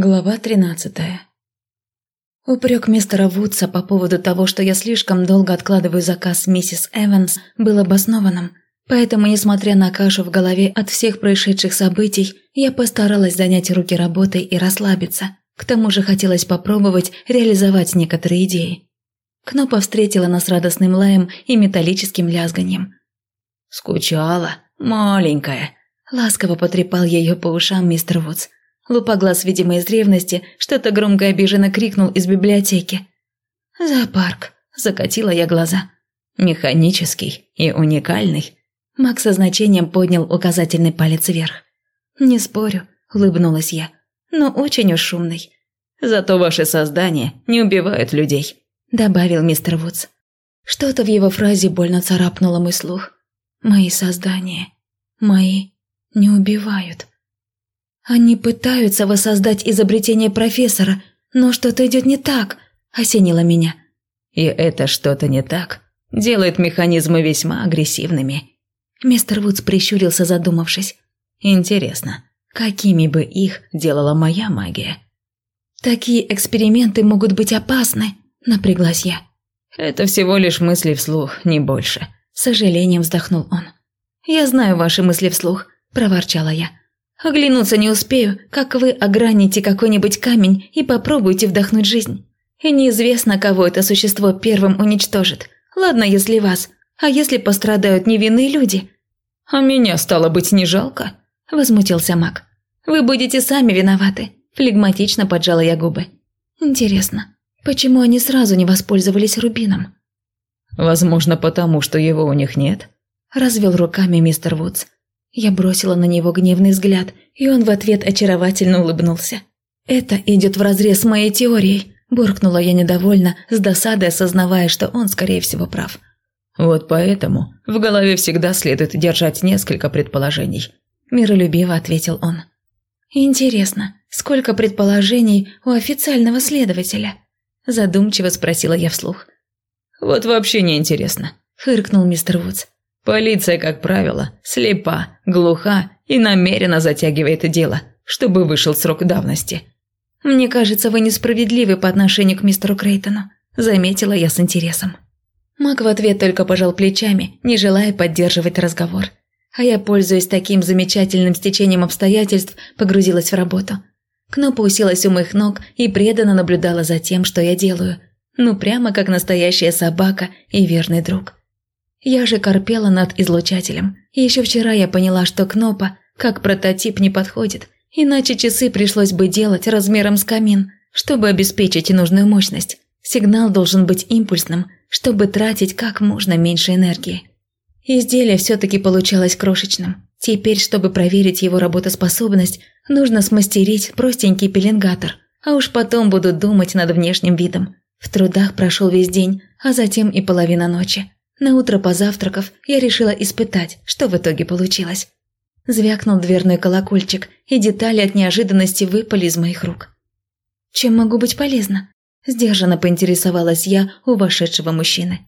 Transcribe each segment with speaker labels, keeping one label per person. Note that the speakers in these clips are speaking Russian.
Speaker 1: Глава тринадцатая Упрек мистера Вудса по поводу того, что я слишком долго откладываю заказ миссис Эванс, был обоснованным, поэтому, несмотря на кашу в голове от всех происшедших событий, я постаралась занять руки работой и расслабиться. К тому же хотелось попробовать реализовать некоторые идеи. Кнопа встретила нас радостным лаем и металлическим лязганием.
Speaker 2: «Скучала, маленькая», – ласково потрепал ее по ушам мистер Вудс.
Speaker 1: Лупоглаз, видимо, из древности, что-то громко обиженно крикнул из библиотеки. «Зоопарк», – закатила я глаза.
Speaker 2: «Механический и уникальный».
Speaker 1: Макс со значением поднял указательный палец вверх. «Не спорю», – улыбнулась я, – «но очень уж шумный».
Speaker 2: «Зато ваши создания не убивают людей», –
Speaker 1: добавил мистер Вудс. Что-то в его фразе больно царапнуло мой слух. «Мои создания, мои не убивают». Они пытаются воссоздать изобретение профессора, но что-то идет не так, осенило меня.
Speaker 2: И это что-то не так делает механизмы весьма агрессивными.
Speaker 1: Мистер Вудс прищурился, задумавшись.
Speaker 2: Интересно, какими бы их делала моя магия?
Speaker 1: Такие эксперименты могут быть опасны, напряглась я.
Speaker 2: Это всего лишь мысли вслух, не больше.
Speaker 1: С сожалением вздохнул он. Я знаю ваши мысли вслух, проворчала я. Оглянуться не успею, как вы ограните какой-нибудь камень и попробуете вдохнуть жизнь. И неизвестно, кого это существо первым уничтожит. Ладно, если вас, а если пострадают невинные люди?»
Speaker 2: «А меня, стало быть, не жалко?»
Speaker 1: – возмутился маг. «Вы будете сами виноваты», – флегматично поджала я губы. «Интересно, почему они сразу не воспользовались рубином?»
Speaker 2: «Возможно, потому что его у них нет», – развел руками мистер Вудс.
Speaker 1: Я бросила на него гневный взгляд, и он в ответ очаровательно улыбнулся. «Это идет вразрез с моей теорией», – буркнула я недовольно, с досадой осознавая, что он, скорее всего, прав.
Speaker 2: «Вот поэтому в голове всегда следует держать несколько предположений», –
Speaker 1: миролюбиво ответил он. «Интересно, сколько предположений у официального следователя?» – задумчиво спросила я вслух.
Speaker 2: «Вот вообще не интересно», – фыркнул мистер Вудс. Полиция, как правило, слепа, глуха и намеренно затягивает дело, чтобы вышел срок давности.
Speaker 1: «Мне кажется, вы несправедливы по отношению к мистеру Крейтону», – заметила я с интересом. Мак в ответ только пожал плечами, не желая поддерживать разговор. А я, пользуясь таким замечательным стечением обстоятельств, погрузилась в работу. Кнопа уселась у моих ног и преданно наблюдала за тем, что я делаю. Ну, прямо как настоящая собака и верный друг. Я же корпела над излучателем. Еще вчера я поняла, что Кнопа как прототип не подходит, иначе часы пришлось бы делать размером с камин, чтобы обеспечить нужную мощность. Сигнал должен быть импульсным, чтобы тратить как можно меньше энергии. Изделие все-таки получалось крошечным. Теперь, чтобы проверить его работоспособность, нужно смастерить простенький пеленгатор, а уж потом буду думать над внешним видом. В трудах прошел весь день, а затем и половина ночи. На утро позавтракав, я решила испытать, что в итоге получилось. Звякнул дверной колокольчик, и детали от неожиданности выпали из моих рук. «Чем могу быть полезна?» – сдержанно поинтересовалась я у вошедшего мужчины.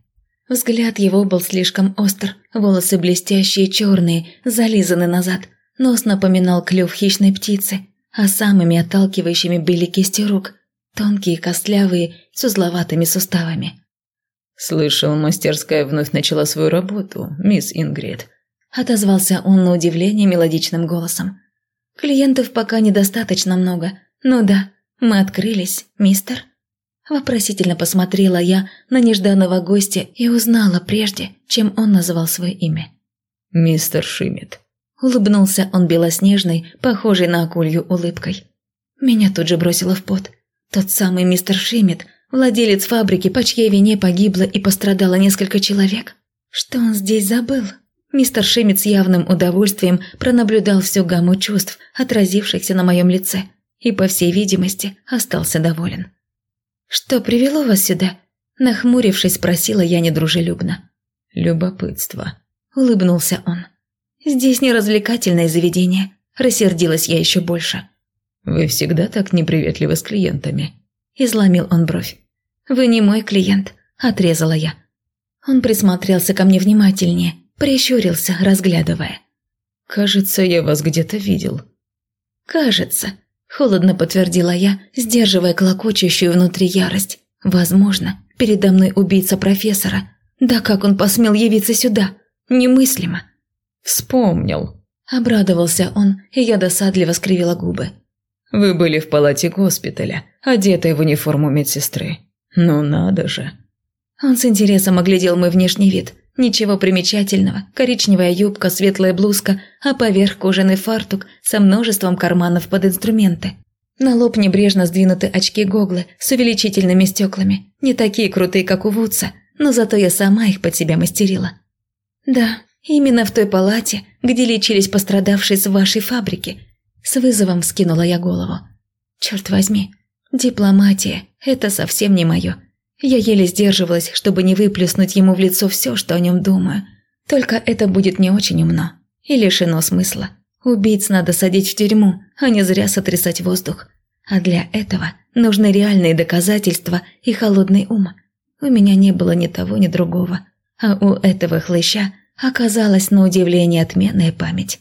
Speaker 1: Взгляд его был слишком остр, волосы блестящие, черные, зализаны назад, нос напоминал клюв хищной птицы, а самыми отталкивающими были кисти рук, тонкие, костлявые, с узловатыми суставами.
Speaker 2: «Слышал, мастерская вновь начала свою работу, мисс Ингрид», –
Speaker 1: отозвался он на удивление мелодичным голосом. «Клиентов пока недостаточно много. Ну да, мы открылись, мистер». Вопросительно посмотрела я на нежданного гостя и узнала прежде, чем он назвал свое имя.
Speaker 2: «Мистер Шимит».
Speaker 1: Улыбнулся он белоснежной, похожей на акулью улыбкой. Меня тут же бросило в пот. Тот самый мистер Шимит – Владелец фабрики, по чьей вине погибло и пострадало несколько человек. Что он здесь забыл? Мистер Шимит с явным удовольствием пронаблюдал всю гамму чувств, отразившихся на моем лице, и, по всей видимости, остался доволен. «Что привело вас сюда?» Нахмурившись, спросила я недружелюбно.
Speaker 2: «Любопытство», –
Speaker 1: улыбнулся он. «Здесь не развлекательное заведение», – рассердилась я еще больше.
Speaker 2: «Вы всегда так неприветливы с клиентами», –
Speaker 1: изломил он бровь. «Вы не мой клиент», – отрезала я. Он присмотрелся ко мне внимательнее, прищурился, разглядывая.
Speaker 2: «Кажется, я вас где-то видел».
Speaker 1: «Кажется», – Холодно подтвердила я, сдерживая клокочущую внутри ярость. Возможно, передо мной убийца профессора. Да как он посмел явиться сюда? Немыслимо.
Speaker 2: Вспомнил.
Speaker 1: Обрадовался он, и я досадливо скривила губы.
Speaker 2: Вы были в палате госпиталя, одетая в униформу медсестры. Ну надо же.
Speaker 1: Он с интересом оглядел мой внешний вид. Ничего примечательного. Коричневая юбка, светлая блузка, а поверх кожаный фартук со множеством карманов под инструменты. На лоб небрежно сдвинуты очки-гоглы с увеличительными стеклами. Не такие крутые, как у Вудса, но зато я сама их под себя мастерила. Да, именно в той палате, где лечились пострадавшие с вашей фабрики. С вызовом вскинула я голову. Черт возьми, дипломатия – это совсем не мое. Я еле сдерживалась, чтобы не выплеснуть ему в лицо все, что о нем думаю. Только это будет не очень умно и лишено смысла. Убийц надо садить в тюрьму, а не зря сотрясать воздух. А для этого нужны реальные доказательства и холодный ум. У меня не было ни того, ни другого. А у этого хлыща оказалась на удивление отменная память.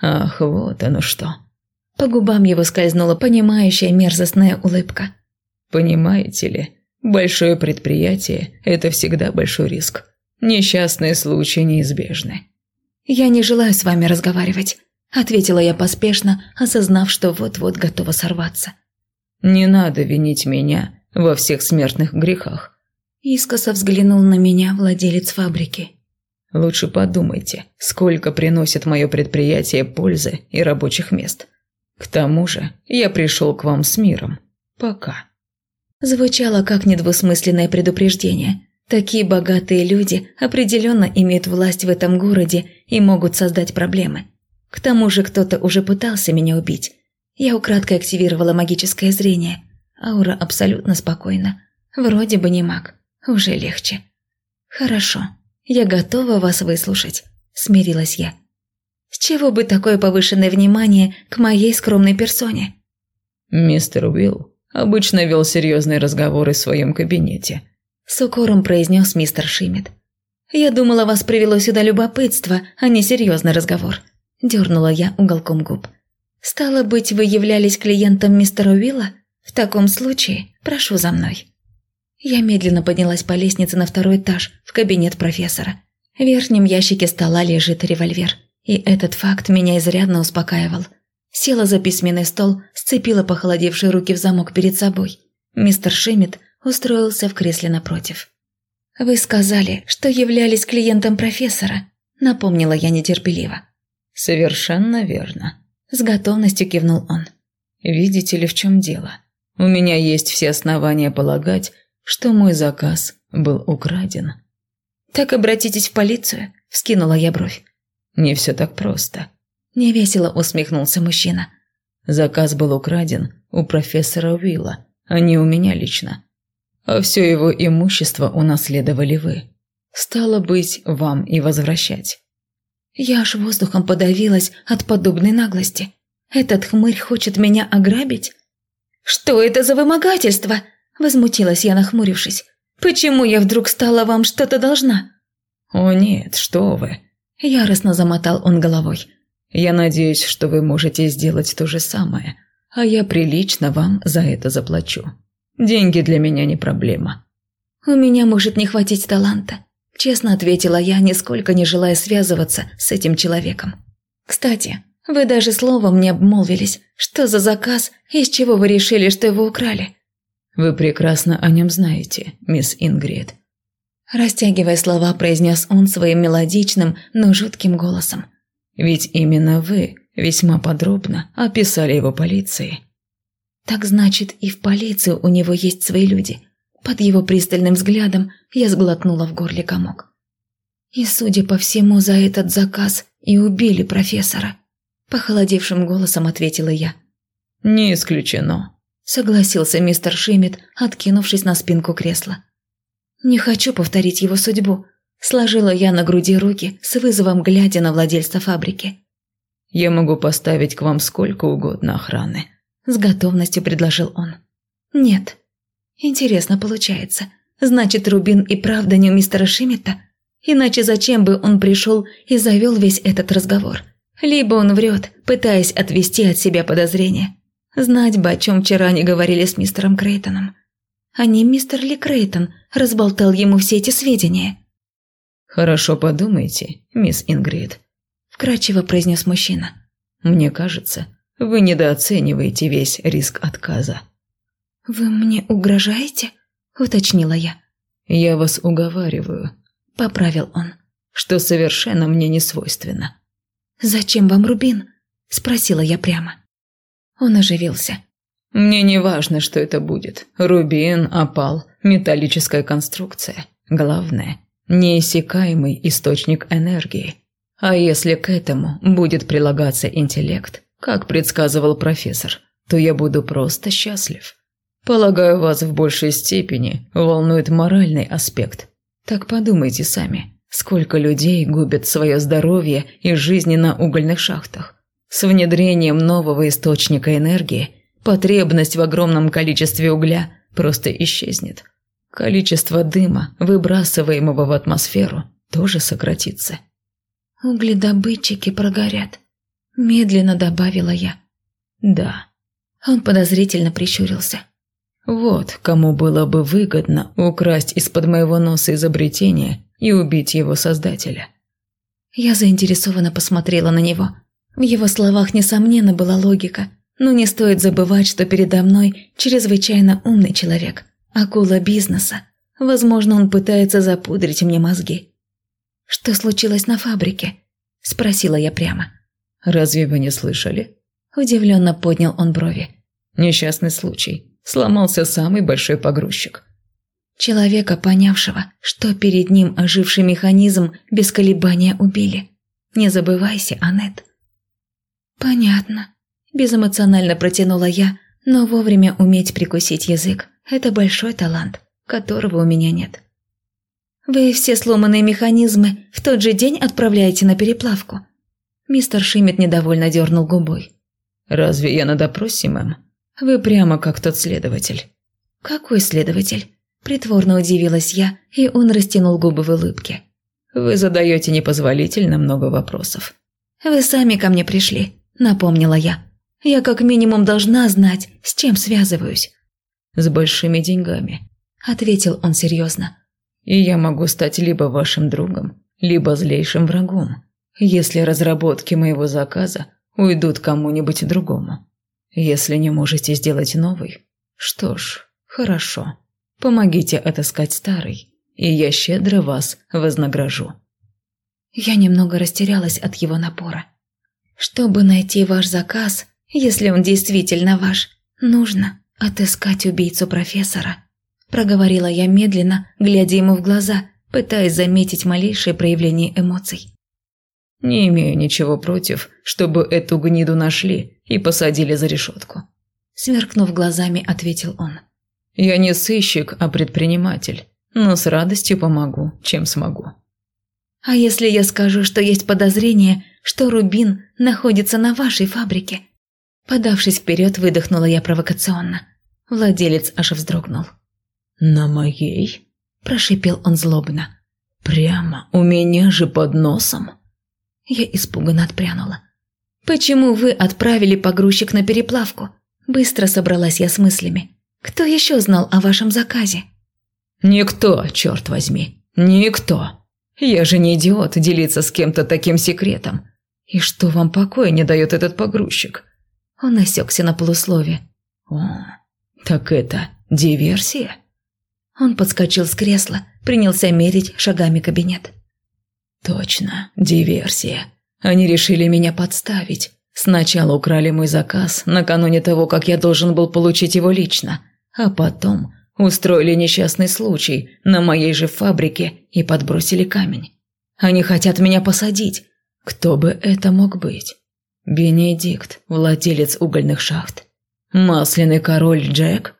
Speaker 2: «Ах, вот оно что!»
Speaker 1: По губам его скользнула понимающая мерзостная улыбка.
Speaker 2: «Понимаете ли, Большое предприятие – это всегда большой риск. Несчастные случаи неизбежны.
Speaker 1: «Я не желаю с вами разговаривать», – ответила я поспешно, осознав, что вот-вот готова сорваться.
Speaker 2: «Не надо винить меня во всех смертных грехах».
Speaker 1: Искоса взглянул на меня владелец фабрики.
Speaker 2: «Лучше подумайте, сколько приносит мое предприятие пользы и рабочих мест. К тому же я пришел к вам с миром. Пока».
Speaker 1: Звучало как недвусмысленное предупреждение. Такие богатые люди определенно имеют власть в этом городе и могут создать проблемы. К тому же кто-то уже пытался меня убить. Я украдкой активировала магическое зрение. Аура абсолютно спокойна. Вроде бы не маг. Уже легче. «Хорошо. Я готова вас выслушать», – смирилась я. «С чего бы такое повышенное внимание к моей скромной персоне?»
Speaker 2: «Мистер Уилл обычно вел серьезные разговоры в своем кабинете.
Speaker 1: С укором произнес мистер Шимит. «Я думала, вас привело сюда любопытство, а не серьезный разговор», – дернула я уголком губ. «Стало быть, вы являлись клиентом мистера Уилла? В таком случае прошу за мной». Я медленно поднялась по лестнице на второй этаж, в кабинет профессора. В верхнем ящике стола лежит револьвер, и этот факт меня изрядно успокаивал – Села за письменный стол, сцепила похолодевшие руки в замок перед собой. Мистер Шимит устроился в кресле напротив. «Вы сказали, что являлись клиентом профессора», — напомнила я нетерпеливо.
Speaker 2: «Совершенно верно», —
Speaker 1: с готовностью кивнул он.
Speaker 2: «Видите ли, в чем дело? У меня есть все основания полагать, что мой заказ был украден».
Speaker 1: «Так обратитесь в полицию», — вскинула я бровь.
Speaker 2: «Не все так просто.
Speaker 1: Невесело усмехнулся мужчина.
Speaker 2: Заказ был украден у профессора Уилла, а не у меня лично. А все его имущество унаследовали вы. Стало быть, вам и возвращать.
Speaker 1: Я аж воздухом подавилась от подобной наглости. Этот хмырь хочет меня ограбить? Что это за вымогательство? Возмутилась я, нахмурившись. Почему я вдруг стала вам что-то должна?
Speaker 2: О нет, что вы.
Speaker 1: Яростно замотал он головой.
Speaker 2: Я надеюсь, что вы можете сделать то же самое, а я прилично вам за это заплачу. Деньги для меня не проблема».
Speaker 1: «У меня может не хватить таланта», – честно ответила я, нисколько не желая связываться с этим человеком. «Кстати, вы даже словом не обмолвились. Что за заказ и с чего вы решили, что его украли?»
Speaker 2: «Вы прекрасно о нем знаете, мисс Ингрид».
Speaker 1: Растягивая слова, произнес он своим мелодичным, но жутким голосом.
Speaker 2: Ведь именно вы весьма подробно описали его полиции.
Speaker 1: Так значит, и в полиции у него есть свои люди. Под его пристальным взглядом я сглотнула в горле комок. И, судя по всему, за этот заказ и убили профессора. Похолодевшим голосом ответила я.
Speaker 2: «Не исключено», —
Speaker 1: согласился мистер Шимит, откинувшись на спинку кресла. «Не хочу повторить его судьбу», Сложила я на груди руки, с вызовом глядя на владельца фабрики.
Speaker 2: «Я могу поставить к вам сколько угодно охраны», – с готовностью предложил он.
Speaker 1: «Нет». «Интересно получается. Значит, Рубин и правда не у мистера Шиммета? Иначе зачем бы он пришел и завел весь этот разговор? Либо он врет, пытаясь отвести от себя подозрения. Знать бы, о чем вчера они говорили с мистером Крейтоном. А не мистер Ли Крейтон разболтал ему все эти сведения.
Speaker 2: «Хорошо подумайте, мисс Ингрид», – вкратчиво произнес мужчина. «Мне кажется, вы недооцениваете весь риск отказа».
Speaker 1: «Вы мне угрожаете?» – уточнила я.
Speaker 2: «Я вас уговариваю», – поправил он, – «что совершенно мне не свойственно».
Speaker 1: «Зачем вам рубин?» – спросила я прямо. Он оживился.
Speaker 2: «Мне не важно, что это будет. Рубин, опал, металлическая конструкция. Главное – неиссякаемый источник энергии. А если к этому будет прилагаться интеллект, как предсказывал профессор, то я буду просто счастлив. Полагаю, вас в большей степени волнует моральный аспект. Так подумайте сами, сколько людей губят свое здоровье и жизни на угольных шахтах. С внедрением нового источника энергии потребность в огромном количестве угля просто исчезнет. Количество дыма, выбрасываемого в атмосферу, тоже сократится.
Speaker 1: «Угледобытчики прогорят», – медленно добавила я.
Speaker 2: «Да».
Speaker 1: Он подозрительно прищурился.
Speaker 2: Вот кому было бы выгодно украсть из-под моего носа изобретение и убить его создателя.
Speaker 1: Я заинтересованно посмотрела на него. В его словах, несомненно, была логика, но не стоит забывать, что передо мной чрезвычайно умный человек, акула бизнеса. Возможно, он пытается запудрить мне мозги. «Что случилось на фабрике?» – спросила я прямо.
Speaker 2: «Разве вы не слышали?»
Speaker 1: Удивленно поднял он брови.
Speaker 2: «Несчастный случай сломался самый большой погрузчик.
Speaker 1: Человека, понявшего, что перед ним оживший механизм без колебания убили. Не забывайся, Аннет. Понятно. Безэмоционально протянула я, но вовремя уметь прикусить язык – это большой талант, которого у меня нет. Вы все сломанные механизмы в тот же день отправляете на переплавку. Мистер Шиммет недовольно дернул губой.
Speaker 2: «Разве я на допросе, мэм?» Вы прямо как тот следователь».
Speaker 1: «Какой следователь?» Притворно удивилась я, и он растянул губы в улыбке.
Speaker 2: «Вы задаете непозволительно много вопросов».
Speaker 1: «Вы сами ко мне пришли», — напомнила я. «Я как минимум должна знать, с чем связываюсь».
Speaker 2: «С большими деньгами», — ответил он серьезно. «И я могу стать либо вашим другом, либо злейшим врагом, если разработки моего заказа уйдут кому-нибудь другому». Если не можете сделать новый, что ж, хорошо. Помогите отыскать старый, и я щедро вас вознагражу.
Speaker 1: Я немного растерялась от его напора. Чтобы найти ваш заказ, если он действительно ваш, нужно отыскать убийцу профессора. Проговорила я медленно, глядя ему в глаза, пытаясь заметить малейшее проявление эмоций.
Speaker 2: Не имею ничего против, чтобы эту гниду нашли и посадили за решетку.
Speaker 1: Сверкнув глазами, ответил он.
Speaker 2: Я не сыщик, а предприниматель, но с радостью помогу, чем смогу.
Speaker 1: А если я скажу, что есть подозрение, что Рубин находится на вашей фабрике? Подавшись вперед, выдохнула я провокационно. Владелец аж вздрогнул.
Speaker 2: «На моей?» – прошипел он злобно. «Прямо у меня же под носом?»
Speaker 1: Я испуганно отпрянула. «Почему вы отправили погрузчик на переплавку?» Быстро собралась я с мыслями. «Кто еще знал о вашем заказе?»
Speaker 2: «Никто, черт возьми, никто. Я же не идиот делиться с кем-то таким секретом. И что вам покоя не дает этот погрузчик?»
Speaker 1: Он осекся на полуслове.
Speaker 2: «О, так это диверсия?»
Speaker 1: Он подскочил с кресла, принялся мерить шагами кабинет.
Speaker 2: Точно, диверсия. Они решили меня подставить. Сначала украли мой заказ, накануне того, как я должен был получить его лично, а потом устроили несчастный случай на моей же фабрике и подбросили камень. Они хотят меня посадить. Кто бы это мог быть? Бенедикт, владелец угольных шахт. Масляный король Джек?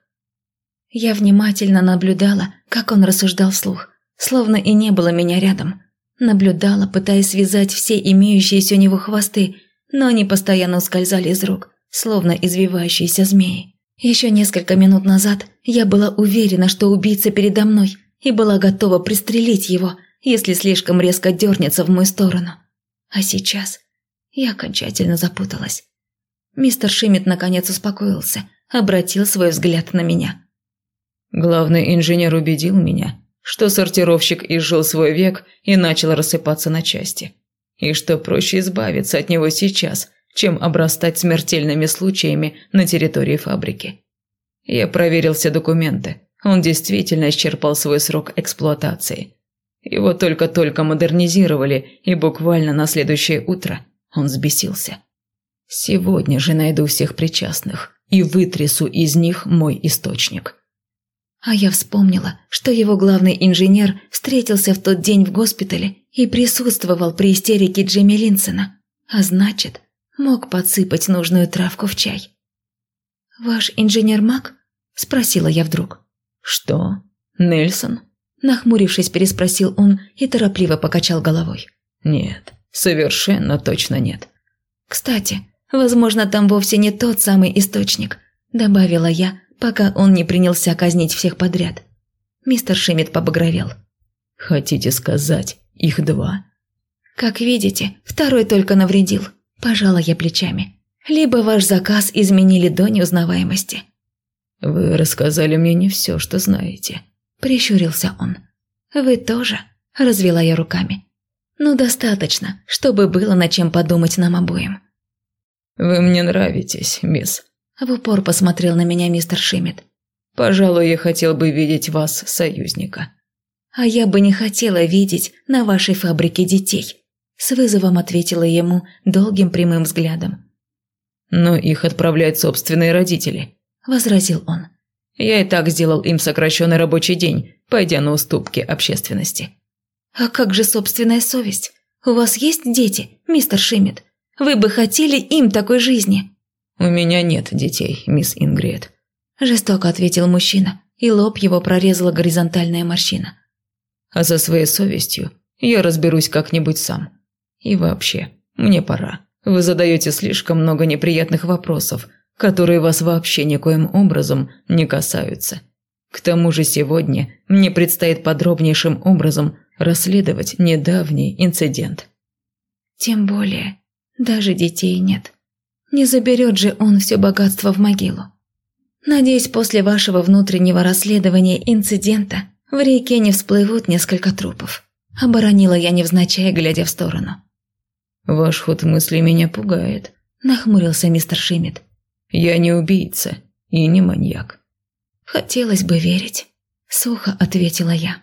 Speaker 1: Я внимательно наблюдала, как он рассуждал вслух, словно и не было меня рядом – Наблюдала, пытаясь связать все имеющиеся у него хвосты, но они постоянно ускользали из рук, словно извивающиеся змеи. Еще несколько минут назад я была уверена, что убийца передо мной, и была готова пристрелить его, если слишком резко дернется в мою сторону. А сейчас я окончательно запуталась. Мистер Шиммит наконец успокоился, обратил свой взгляд на меня.
Speaker 2: Главный инженер убедил меня, что сортировщик изжил свой век и начал рассыпаться на части. И что проще избавиться от него сейчас, чем обрастать смертельными случаями на территории фабрики. Я проверил все документы. Он действительно исчерпал свой срок эксплуатации. Его только-только модернизировали, и буквально на следующее утро он взбесился. Сегодня же найду всех причастных и вытрясу из них мой источник.
Speaker 1: А я вспомнила, что его главный инженер встретился в тот день в госпитале и присутствовал при истерике Джимми Линсона, а значит, мог подсыпать нужную травку в чай. «Ваш инженер Мак?» – спросила я вдруг.
Speaker 2: «Что? Нельсон?»
Speaker 1: Нахмурившись, переспросил он и торопливо покачал головой.
Speaker 2: «Нет, совершенно точно нет».
Speaker 1: «Кстати, возможно, там вовсе не тот самый источник», – добавила я, пока он не принялся казнить всех подряд. Мистер Шиммит побагровел.
Speaker 2: «Хотите сказать, их два?»
Speaker 1: «Как видите, второй только навредил», – пожала я плечами. «Либо ваш заказ изменили до неузнаваемости».
Speaker 2: «Вы рассказали мне не все, что знаете», –
Speaker 1: прищурился он. «Вы тоже?» – развела я руками. «Ну, достаточно, чтобы было над чем подумать нам обоим».
Speaker 2: «Вы мне нравитесь, мисс»,
Speaker 1: в упор посмотрел на меня мистер Шиммит.
Speaker 2: «Пожалуй, я хотел бы видеть вас союзника».
Speaker 1: «А я бы не хотела видеть на вашей фабрике детей», с вызовом ответила ему долгим прямым взглядом.
Speaker 2: «Но их отправляют собственные родители», – возразил он. «Я и так сделал им сокращенный рабочий день, пойдя на уступки общественности».
Speaker 1: «А как же собственная совесть? У вас есть дети, мистер Шиммит? Вы бы хотели им такой жизни?»
Speaker 2: «У меня нет детей, мисс Ингрид», –
Speaker 1: жестоко ответил мужчина, и лоб его прорезала горизонтальная морщина.
Speaker 2: «А за своей совестью я разберусь как-нибудь сам. И вообще, мне пора. Вы задаете слишком много неприятных вопросов, которые вас вообще никоим образом не касаются. К тому же сегодня мне предстоит подробнейшим образом расследовать недавний инцидент».
Speaker 1: «Тем более, даже детей нет», не заберет же он все богатство в могилу. Надеюсь, после вашего внутреннего расследования инцидента в реке не всплывут несколько трупов. Оборонила я невзначай, глядя в сторону.
Speaker 2: «Ваш ход мысли меня пугает», –
Speaker 1: нахмурился мистер Шиммит.
Speaker 2: «Я не убийца и не маньяк».
Speaker 1: «Хотелось бы верить», – сухо ответила я.